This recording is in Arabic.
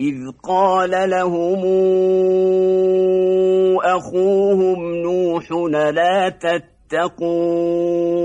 إذ قال لهم أخوهم نوح لا تتقون